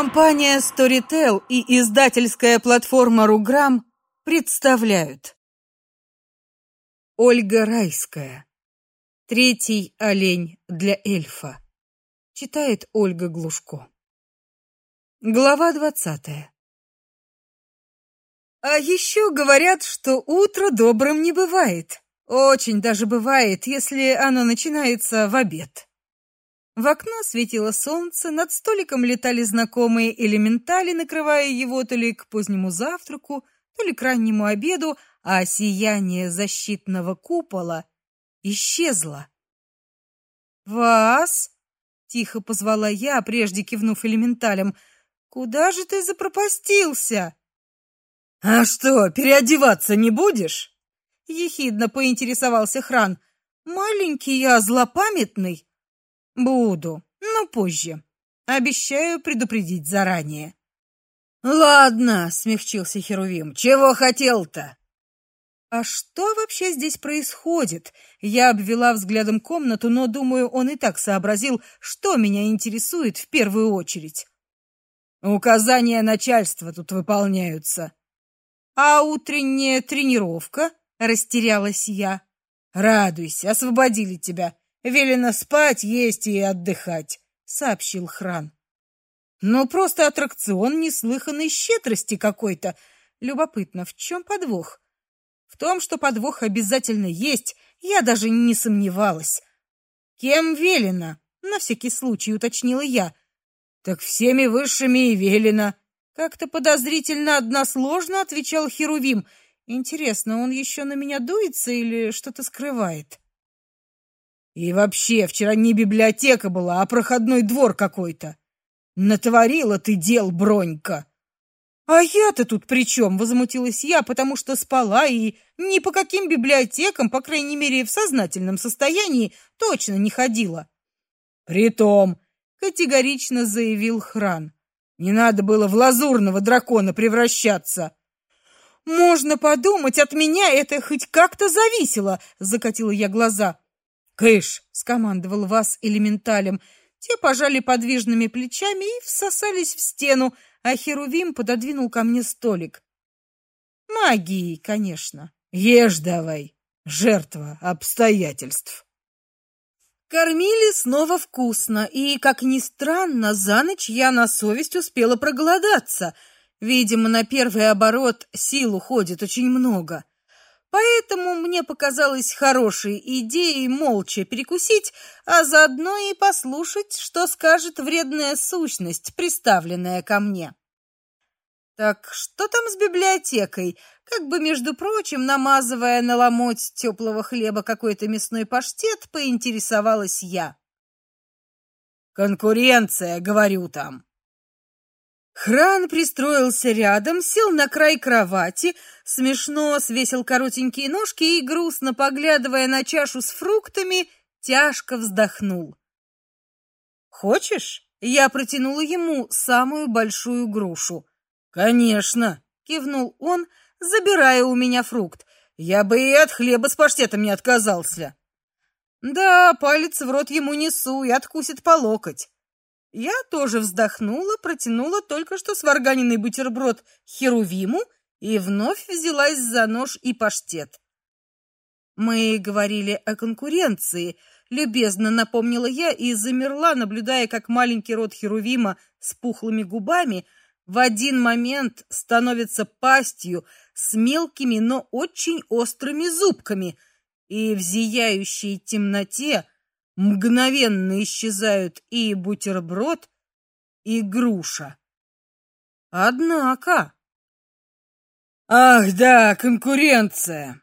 Компания Storytel и издательская платформа Руграм представляют. Ольга Райская. Третий олень для эльфа Читает Ольга Глушко. Глава двадцатая. А еще говорят, что утро добрым не бывает. Очень даже бывает, если оно начинается в обед. В окно светило солнце, над столиком летали знакомые элементали, накрывая его то ли к позднему завтраку, то ли к раннему обеду, а сияние защитного купола исчезло. «Вас?» — тихо позвала я, прежде кивнув элементалям. «Куда же ты запропастился?» «А что, переодеваться не будешь?» — ехидно поинтересовался Хран. «Маленький я злопамятный». Буду, но позже. Обещаю предупредить заранее. Ладно, смягчился Херувим. Чего хотел-то? А что вообще здесь происходит? Я обвела взглядом комнату, но думаю, он и так сообразил, что меня интересует в первую очередь. Указания начальства тут выполняются. А утренняя тренировка? растерялась я. Радуйся, освободили тебя. Велено спать, есть и отдыхать, сообщил Хран. Но просто аттракцион неслыханной щедрости какой-то. Любопытно, в чем подвох? В том, что подвох обязательно есть, я даже не сомневалась. Кем велено? На всякий случай уточнила я. Так всеми высшими и велено. Как-то подозрительно односложно отвечал Херувим. Интересно, он еще на меня дуется или что-то скрывает? И вообще, вчера не библиотека была, а проходной двор какой-то. Натворила ты дел, Бронька. А я-то тут при чем? возмутилась я, потому что спала и ни по каким библиотекам, по крайней мере, в сознательном состоянии, точно не ходила. Притом, категорично заявил Хран. Не надо было в лазурного дракона превращаться. Можно подумать, от меня это хоть как-то зависело, закатила я глаза. «Кыш!» — скомандовал вас элементалем. Те пожали подвижными плечами и всосались в стену, а Херувим пододвинул ко мне столик. Магией, конечно. Ешь давай, жертва обстоятельств. Кормили снова вкусно, и, как ни странно, за ночь я на совесть успела проголодаться. Видимо, на первый оборот сил уходит очень много. Поэтому мне показалось хорошей идеей молча перекусить, а заодно и послушать, что скажет вредная сущность, приставленная ко мне. Так что там с библиотекой? Как бы, между прочим, намазывая на ломоть теплого хлеба какой-то мясной паштет, поинтересовалась я. Конкуренция, говорю там. Хран пристроился рядом, сел на край кровати, смешно свесил коротенькие ножки и, грустно поглядывая на чашу с фруктами, тяжко вздохнул. «Хочешь?» Я протянула ему самую большую грушу. «Конечно!» — кивнул он, забирая у меня фрукт. «Я бы и от хлеба с паштетом не отказался». «Да, палец в рот ему несу и откусит по локоть». Я тоже вздохнула, протянула только что сварганенный бутерброд Херувиму и вновь взялась за нож и паштет. Мы говорили о конкуренции, любезно напомнила я и замерла, наблюдая, как маленький рот Херувима с пухлыми губами в один момент становится пастью с мелкими, но очень острыми зубками, и в зияющей темноте мгновенно исчезают и бутерброд, и груша. Однако... Ах, да, конкуренция.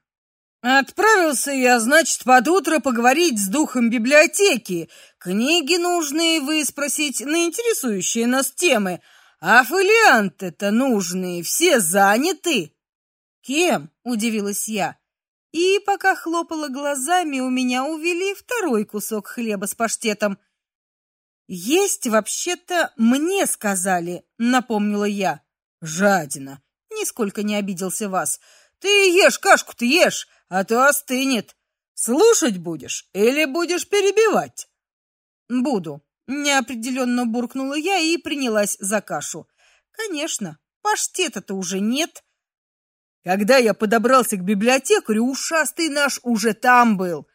Отправился я, значит, под утро поговорить с духом библиотеки, книги нужные выспросить на интересующие нас темы, а фолианты-то нужные все заняты. Кем? удивилась я. И пока хлопала глазами, у меня увели второй кусок хлеба с паштетом. Есть вообще-то мне сказали, напомнила я. Жадина, нисколько не обиделся вас. Ты ешь кашку, ты ешь, а то остынет. Слушать будешь или будешь перебивать? Буду. Неопределенно буркнула я и принялась за кашу. Конечно, паштета-то уже нет. Когда я подобрался к библиотекарю, ушастый наш уже там был.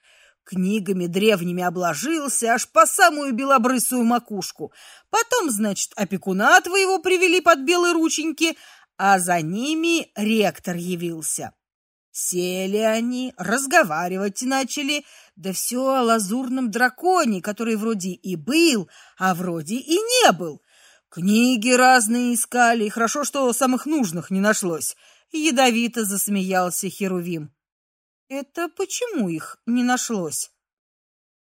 Книгами древними обложился аж по самую белобрысую макушку. Потом, значит, опекуна твоего привели под белые рученьки, а за ними ректор явился. Сели они, разговаривать начали, да все о лазурном драконе, который вроде и был, а вроде и не был. Книги разные искали, и хорошо, что самых нужных не нашлось. Ядовито засмеялся Херувим. Это почему их не нашлось?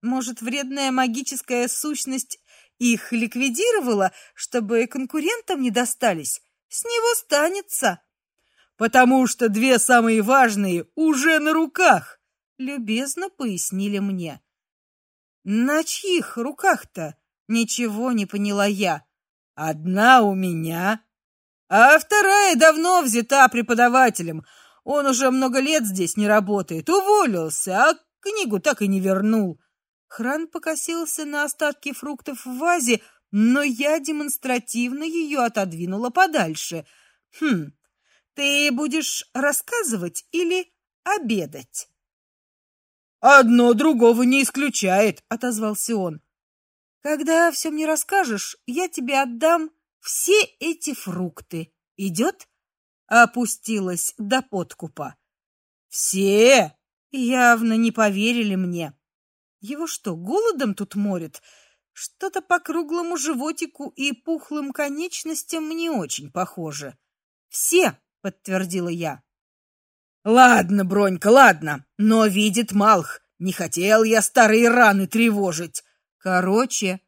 Может, вредная магическая сущность их ликвидировала, чтобы конкурентам не достались? С него станется. Потому что две самые важные уже на руках, любезно пояснили мне. На чьих руках-то? Ничего не поняла я. Одна у меня, а вторая давно взята преподавателем. Он уже много лет здесь не работает, уволился, а книгу так и не вернул. Хран покосился на остатки фруктов в вазе, но я демонстративно ее отодвинула подальше. Хм. Ты будешь рассказывать или обедать? Одно другого не исключает, отозвался он. Когда все мне расскажешь, я тебе отдам все эти фрукты. Идет? Опустилась до подкупа. Все явно не поверили мне. Его что, голодом тут морит? Что-то по круглому животику и пухлым конечностям не очень похоже. Все, подтвердила я. Ладно, Бронька, ладно, но видит Малх, не хотел я старые раны тревожить. Короче,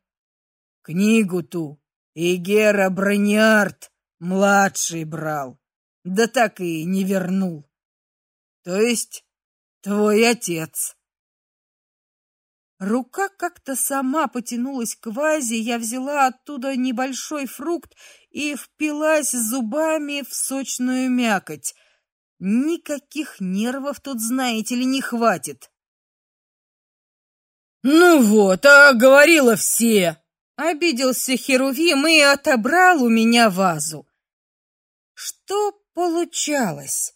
книгу ту и Гера Брониарт младший брал, да так и не вернул. То есть твой отец. Рука как-то сама потянулась к вазе, я взяла оттуда небольшой фрукт и впилась зубами в сочную мякоть. Никаких нервов тут, знаете ли, не хватит. Ну вот, а говорила все. Обиделся Херувим и отобрал у меня вазу. Что получалось?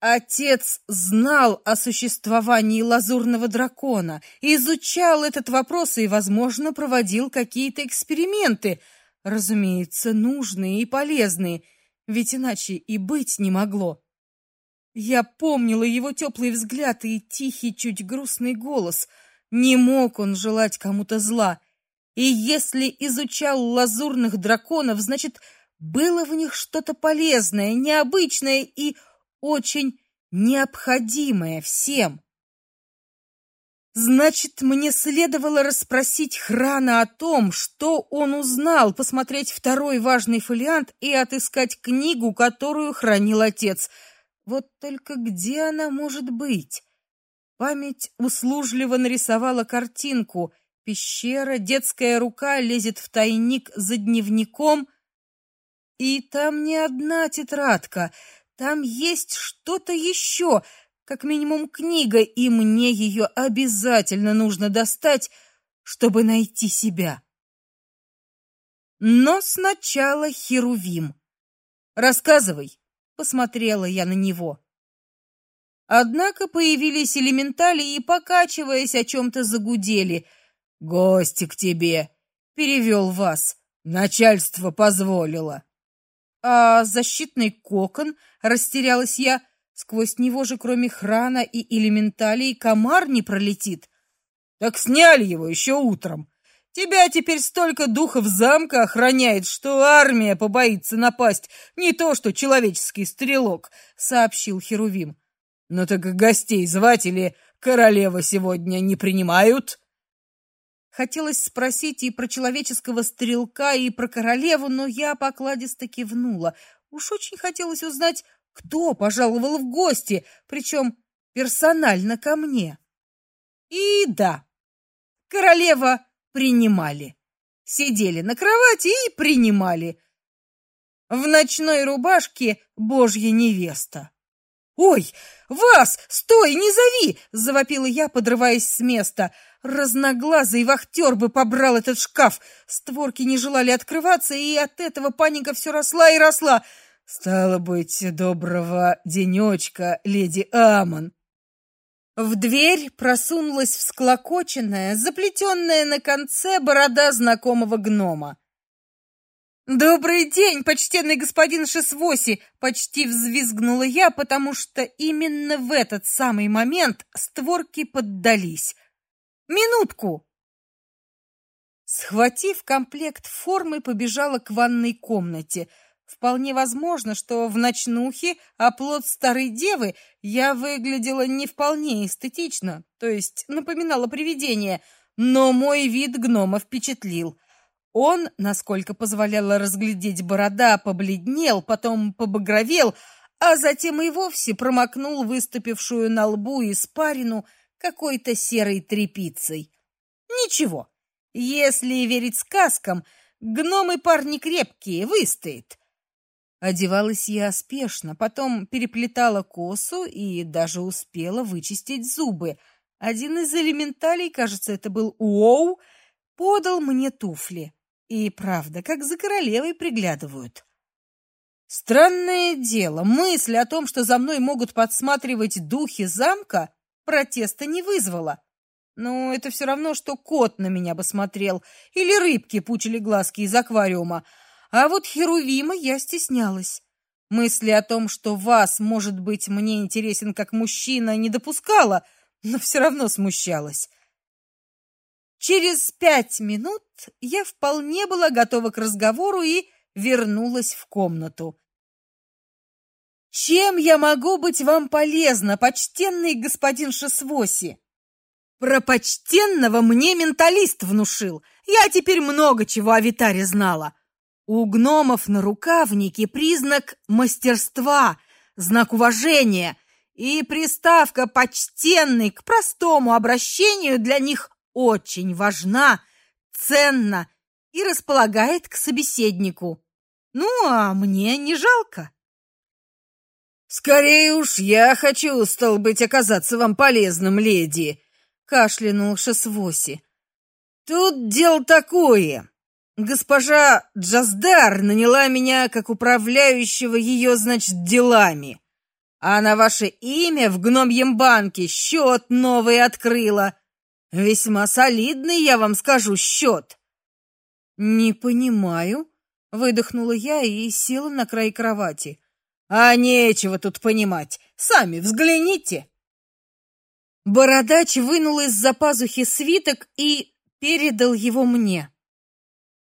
Отец знал о существовании лазурного дракона, изучал этот вопрос и, возможно, проводил какие-то эксперименты, разумеется, нужные и полезные, ведь иначе и быть не могло. Я помнила его теплый взгляд и тихий, чуть грустный голос — не мог он желать кому-то зла. И если изучал лазурных драконов, значит, было в них что-то полезное, необычное и очень необходимое всем. Значит, мне следовало расспросить Храна о том, что он узнал, посмотреть второй важный фолиант и отыскать книгу, которую хранил отец. Вот только где она может быть? Память услужливо нарисовала картинку. Пещера, детская рука лезет в тайник за дневником, и там не одна тетрадка, там есть что-то еще, как минимум книга, и мне ее обязательно нужно достать, чтобы найти себя. Но сначала Херувим. Рассказывай, посмотрела я на него. Однако появились элементали и, покачиваясь, о чем-то загудели. «Гости к тебе!» — перевел вас. «Начальство позволило». «А защитный кокон?» — растерялась я. «Сквозь него же, кроме храна и элементалей, комар не пролетит». «Так сняли его еще утром. Тебя теперь столько духов замка охраняет, что армия побоится напасть, не то что человеческий стрелок», — сообщил Херувим. Ну так гостей звать или королева сегодня не принимают? Хотелось спросить и про человеческого стрелка, и про королеву, но я покладисто кивнула. Уж очень хотелось узнать, кто пожаловал в гости, причем персонально ко мне. И да, королева принимали. Сидели на кровати и принимали. В ночной рубашке божья невеста. Ой, вас, стой, не зови, завопила я, подрываясь с места. Разноглазый вахтер бы побрал этот шкаф. Створки не желали открываться, и от этого паника все росла и росла. Стало быть, доброго денечка, леди Амон. В дверь просунулась всклокоченная, заплетенная на конце борода знакомого гнома. Добрый день, почтенный господин Шесвоси, почти взвизгнула я, потому что именно в этот самый момент створки поддались. Минутку. Схватив комплект формы, побежала к ванной комнате. Вполне возможно, что в ночнухе оплот старой девы я выглядела не вполне эстетично, то есть напоминала привидение, но мой вид гнома впечатлил. Он, насколько позволяла разглядеть борода, побледнел, потом побагровел, а затем и вовсе промокнул выступившую на лбу испарину какой-то серой тряпицей. Ничего, если верить сказкам, гномы парни крепкие, выстоит. Одевалась я спешно, потом переплетала косу и даже успела вычистить зубы. Один из элементалей, кажется, это был Уоу, подал мне туфли. И правда, как за королевой приглядывают. Странное дело, мысль о том, что за мной могут подсматривать духи замка, протеста не вызвала. Но это все равно, что кот на меня бы смотрел, или рыбки пучили глазки из аквариума. А вот Херувима я стеснялась. Мысли о том, что вас, может быть, мне интересен как мужчина, не допускала, но все равно смущалась. Через пять минут я вполне была готова к разговору и вернулась в комнату. Чем я могу быть вам полезна, почтенный господин Шесвоси? Про почтенного мне менталист внушил. Я теперь много чего о Витаре знала. У гномов на рукавнике признак мастерства, знак уважения, и приставка почтенный к простому обращению для них очень важна, ценна и располагает к собеседнику. Ну, а мне не жалко. Скорее уж я хочу, стал быть, оказаться вам полезным, леди, кашлянул Шесвоси. Тут дело такое. Госпожа Джаздар наняла меня как управляющего ее, значит, делами. А на ваше имя в гномьем банке счет новый открыла. Весьма солидный, я вам скажу, счет. Не понимаю, выдохнула я и села на край кровати. А нечего тут понимать. Сами взгляните. Бородач вынул из-за пазухи свиток и передал его мне.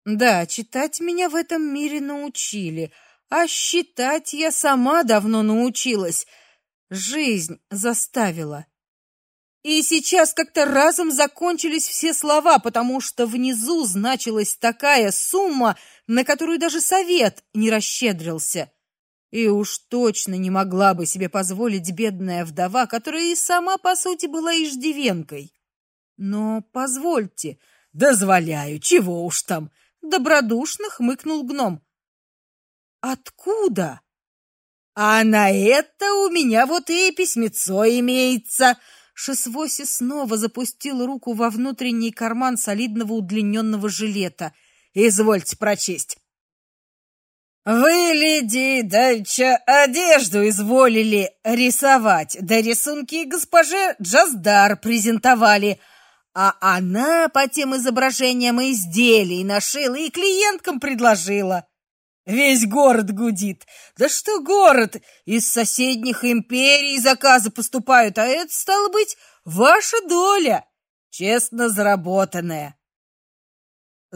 Да, читать меня в этом мире научили, а считать я сама давно научилась. Жизнь заставила. И сейчас как-то разом закончились все слова, потому что внизу значилась такая сумма, на которую даже совет не расщедрился. И уж точно не могла бы себе позволить бедная вдова, которая и сама, по сути, была иждивенкой. Но позвольте, дозволяю, чего уж там, добродушно хмыкнул гном. Откуда? А на это у меня вот и письмецо имеется. Шесвоси снова запустил руку во внутренний карман солидного удлиненного жилета. Извольте прочесть. Вы, леди, дальча одежду изволили рисовать, да рисунки госпоже Джаздар презентовали, а она по тем изображениям изделий нашила и клиенткам предложила. Весь город гудит. Да что город? Из соседних империй заказы поступают, а это стало быть ваша доля, честно заработанная.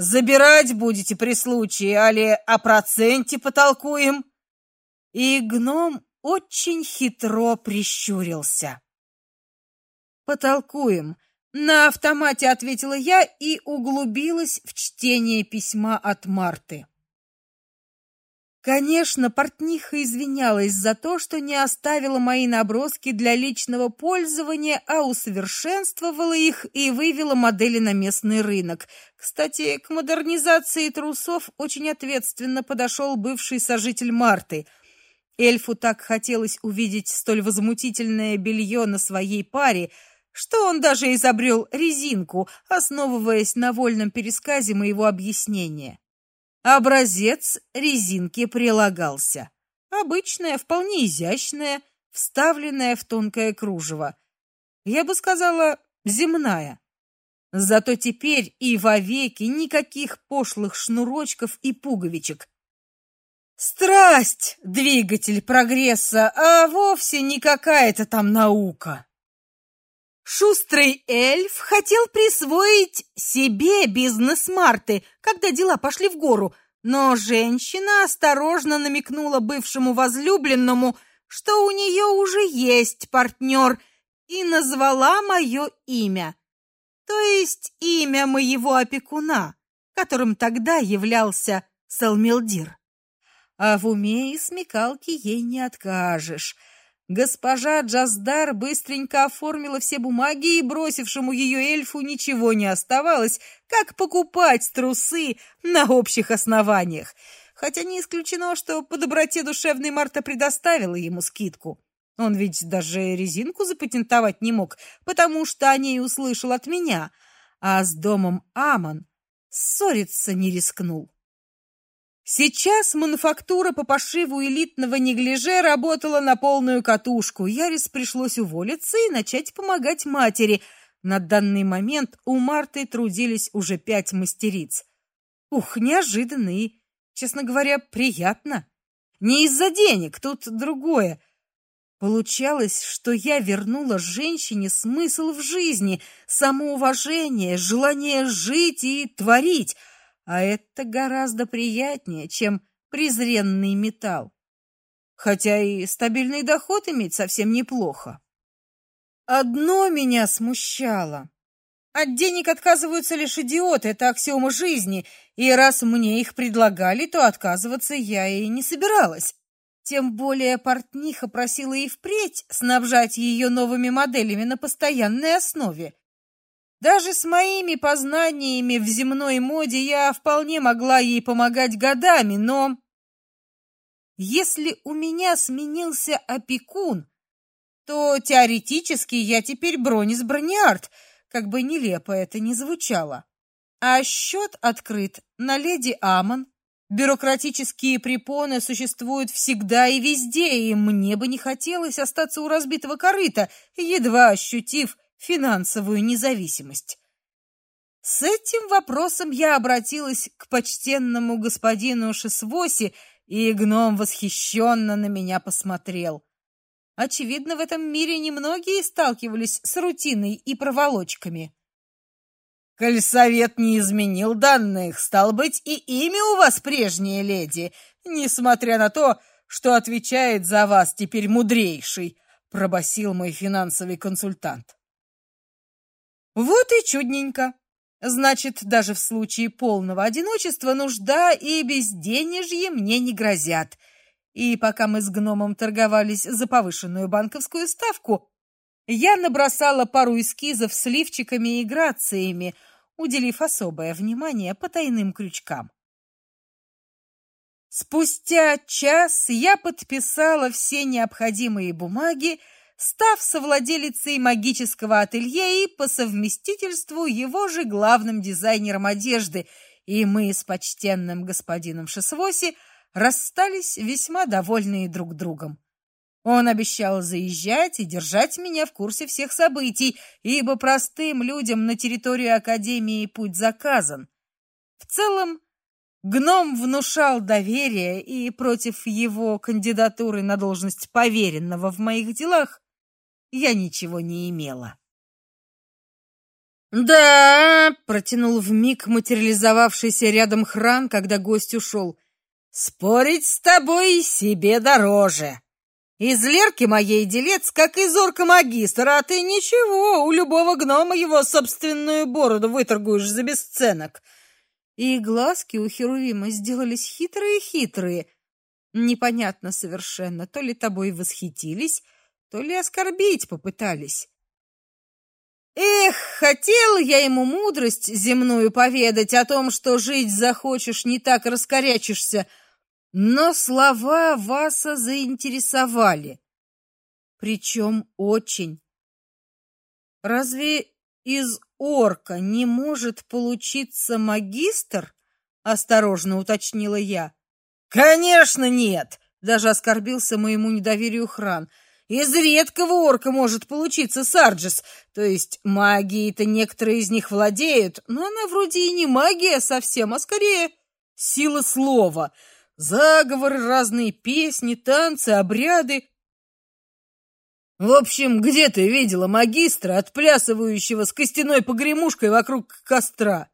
Забирать будете при случае, али о проценте потолкуем?» И гном очень хитро прищурился. «Потолкуем», — на автомате ответила я и углубилась в чтение письма от Марты. Конечно, портниха извинялась за то, что не оставила мои наброски для личного пользования, а усовершенствовала их и вывела модели на местный рынок. Кстати, к модернизации трусов очень ответственно подошел бывший сожитель Марты. Эльфу так хотелось увидеть столь возмутительное белье на своей паре, что он даже изобрел резинку, основываясь на вольном пересказе моего объяснения. Образец резинки прилагался. Обычная, вполне изящная, вставленная в тонкое кружево. Я бы сказала, земная. Зато теперь и вовеки никаких пошлых шнурочков и пуговичек. Страсть двигатель прогресса, а вовсе не какая-то там наука. Шустрый эльф хотел присвоить себе бизнес-марты, когда дела пошли в гору, но женщина осторожно намекнула бывшему возлюбленному, что у нее уже есть партнер, и назвала мое имя. То есть имя моего опекуна, которым тогда являлся Салмилдир. А в уме и смекалке ей не откажешь. Госпожа Джаздар быстренько оформила все бумаги, и бросившему ее эльфу ничего не оставалось, как покупать трусы на общих основаниях. Хотя не исключено, что по доброте душевной Марта предоставила ему скидку. Он ведь даже резинку запатентовать не мог, потому что о ней услышал от меня, а с домом Амон ссориться не рискнул. Сейчас мануфактура по пошиву элитного неглиже работала на полную катушку. Ярис пришлось уволиться и начать помогать матери. На данный момент у Марты трудились уже пять мастериц. Ух, неожиданно и, честно говоря, приятно. Не из-за денег, тут другое. Получалось, что я вернула женщине смысл в жизни, самоуважение, желание жить и творить — а это гораздо приятнее, чем презренный металл. Хотя и стабильный доход иметь совсем неплохо. Одно меня смущало. От денег отказываются лишь идиоты, это аксиома жизни, и раз мне их предлагали, то отказываться я и не собиралась. Тем более портниха просила и впредь снабжать ее новыми моделями на постоянной основе. Даже с моими познаниями в земной моде я вполне могла ей помогать годами, но если у меня сменился опекун, то теоретически я теперь Бронис Брониард, как бы нелепо это ни звучало. А счет открыт на леди Амон. Бюрократические препоны существуют всегда и везде, и мне бы не хотелось остаться у разбитого корыта, едва ощутив финансовую независимость. С этим вопросом я обратилась к почтенному господину Шесвоси, и гном восхищенно на меня посмотрел. Очевидно, в этом мире немногие сталкивались с рутиной и проволочками. Коль совет не изменил данных, стал быть, и имя у вас прежнее, леди, несмотря на то, что отвечает за вас теперь мудрейший, пробасил мой финансовый консультант. Вот и чудненько. Значит, даже в случае полного одиночества нужда и безденежье мне не грозят. И пока мы с гномом торговались за повышенную банковскую ставку, я набросала пару эскизов с лифчиками и грациями, уделив особое внимание потайным крючкам. Спустя час я подписала все необходимые бумаги, став совладелицей магического ателье и по совместительству его же главным дизайнером одежды, и мы с почтенным господином Шесвоси расстались весьма довольные друг другом. Он обещал заезжать и держать меня в курсе всех событий, ибо простым людям на территорию академии путь заказан. В целом, гном внушал доверие, и против его кандидатуры на должность поверенного в моих делах я ничего не имела. «Да!» — протянул вмиг материализовавшийся рядом хран, когда гость ушел. «Спорить с тобой себе дороже. Из Лерки моей делец, как из орка магистра, а ты ничего, у любого гнома его собственную бороду выторгуешь за бесценок». И глазки у Херувима сделались хитрые-хитрые. Непонятно совершенно, то ли тобой восхитились, то ли оскорбить попытались. Эх, хотел я ему мудрость земную поведать о том, что жить захочешь, не так раскорячишься. Но слова Васа заинтересовали. Причем очень. Разве из орка не может получиться магистр? осторожно уточнила я. Конечно, нет, даже оскорбился моему недоверию Хран. Из редкого орка может получиться Сарджис, то есть магией-то некоторые из них владеют, но она вроде и не магия совсем, а скорее сила слова. Заговоры, разные песни, танцы, обряды. В общем, где ты видела магистра, отплясывающего с костяной погремушкой вокруг костра?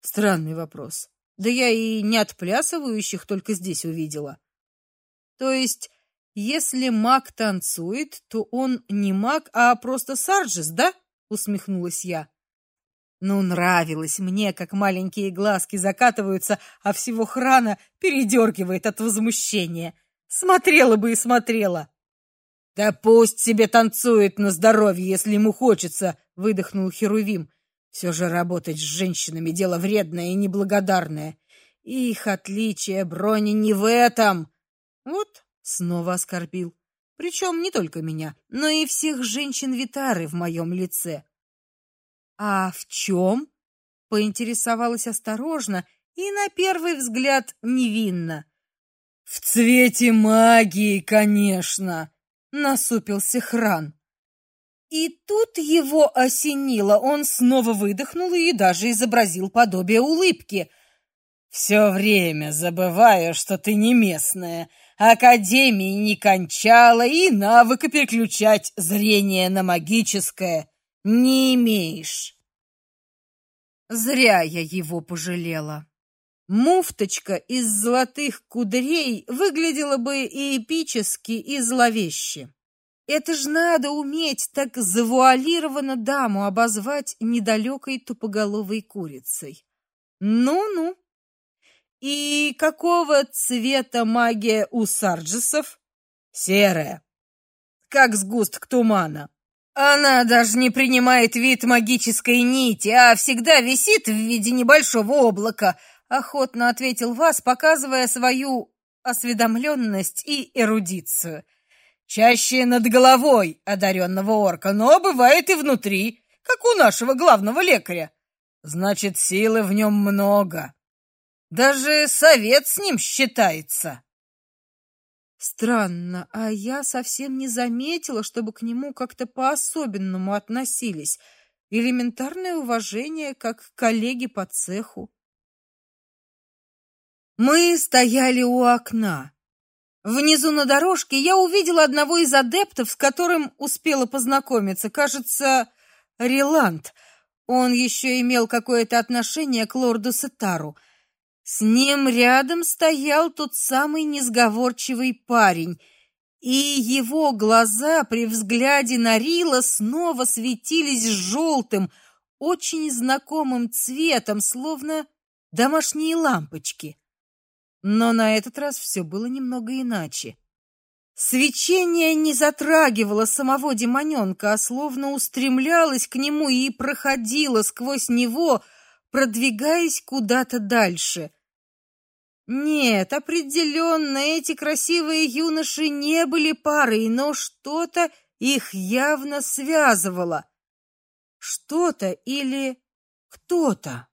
Странный вопрос. Да я и не отплясывающих только здесь увидела. То есть если маг танцует, то он не маг, а просто сарджис, да? усмехнулась я. Ну, нравилось мне, как маленькие глазки закатываются, а всего храна передергивает от возмущения. Смотрела бы и смотрела. Да пусть себе танцует на здоровье, если ему хочется, выдохнул Херувим. Все же работать с женщинами дело вредное и неблагодарное. Их отличие брони не в этом. Вот снова оскорбил. Причем не только меня, но и всех женщин Витары в моем лице. А в чем? поинтересовалась осторожно и на первый взгляд невинно. В цвете магии, конечно, насупился Хран. И тут его осенило, он снова выдохнул и даже изобразил подобие улыбки. Все время забываю, что ты не местная, академии не кончала и навыка переключать зрение на магическое не имеешь. Зря я его пожалела. Муфточка из золотых кудрей выглядела бы и эпически, и зловеще. Это ж надо уметь так завуалированно даму обозвать недалекой тупоголовой курицей. Ну-ну. И какого цвета магия у сарджесов? Серая. Как сгусток тумана. Она даже не принимает вид магической нити, а всегда висит в виде небольшого облака, охотно ответил Вас, показывая свою осведомленность и эрудицию. Чаще над головой одаренного орка, но бывает и внутри, как у нашего главного лекаря. Значит, силы в нем много. Даже совет с ним считается. Странно, а я совсем не заметила, чтобы к нему как-то по-особенному относились. Элементарное уважение, как к коллеге по цеху. Мы стояли у окна. Внизу на дорожке я увидела одного из адептов, с которым успела познакомиться, кажется, Риланд. Он еще имел какое-то отношение к лорду Сетару. С ним рядом стоял тот самый несговорчивый парень, и его глаза при взгляде на Рила снова светились желтым, очень знакомым цветом, словно домашние лампочки. Но на этот раз все было немного иначе. Свечение не затрагивало самого демоненка, а словно устремлялось к нему и проходило сквозь него, продвигаясь куда-то дальше. Нет, определенно эти красивые юноши не были парой, но что-то их явно связывало. Что-то или кто-то.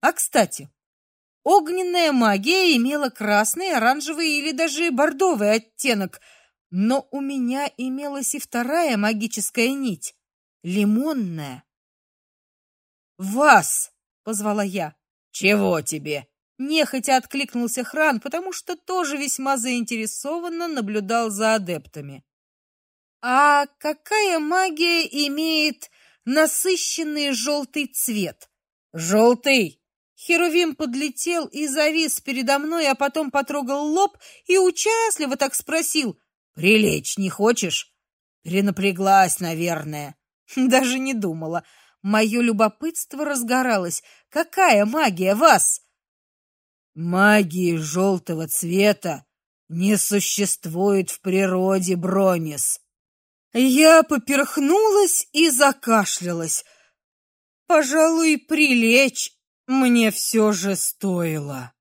А, кстати, огненная магия имела красный, оранжевый или даже бордовый оттенок, но у меня имелась и вторая магическая нить лимонная. "Вас", позвала я. "Чего тебе?" Нехотя откликнулся Хран, потому что тоже весьма заинтересованно наблюдал за адептами. А какая магия имеет насыщенный желтый цвет? Желтый. Херувим подлетел и завис передо мной, а потом потрогал лоб и участливо так спросил: "Прилечь не хочешь?" Перенапряглась, наверное. Даже не думала. Мое любопытство разгоралось. Какая магия вас? Магии желтого цвета не существует в природе, Бронис. Я поперхнулась и закашлялась. Пожалуй, прилечь мне все же стоило.